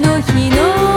の日の